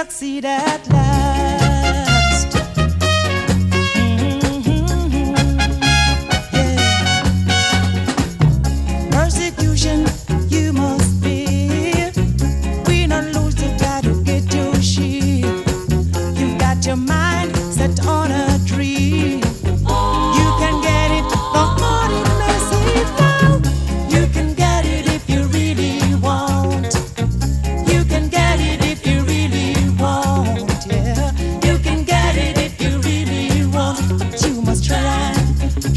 succeed at last.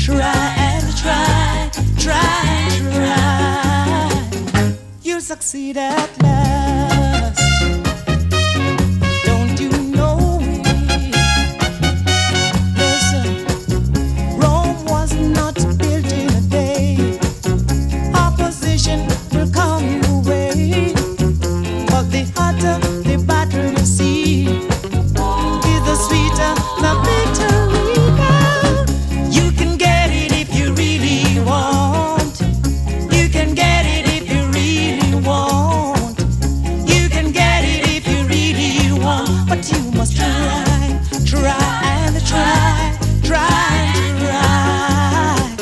Try and try, try and try. You'll succeed at last. but you must try, try and try, try and try.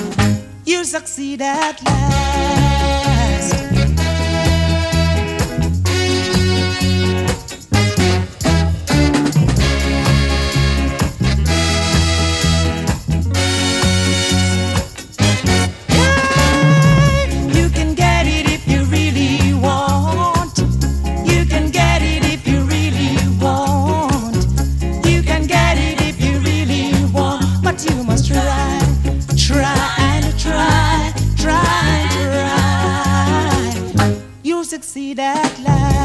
You'll succeed at last. succeed at last.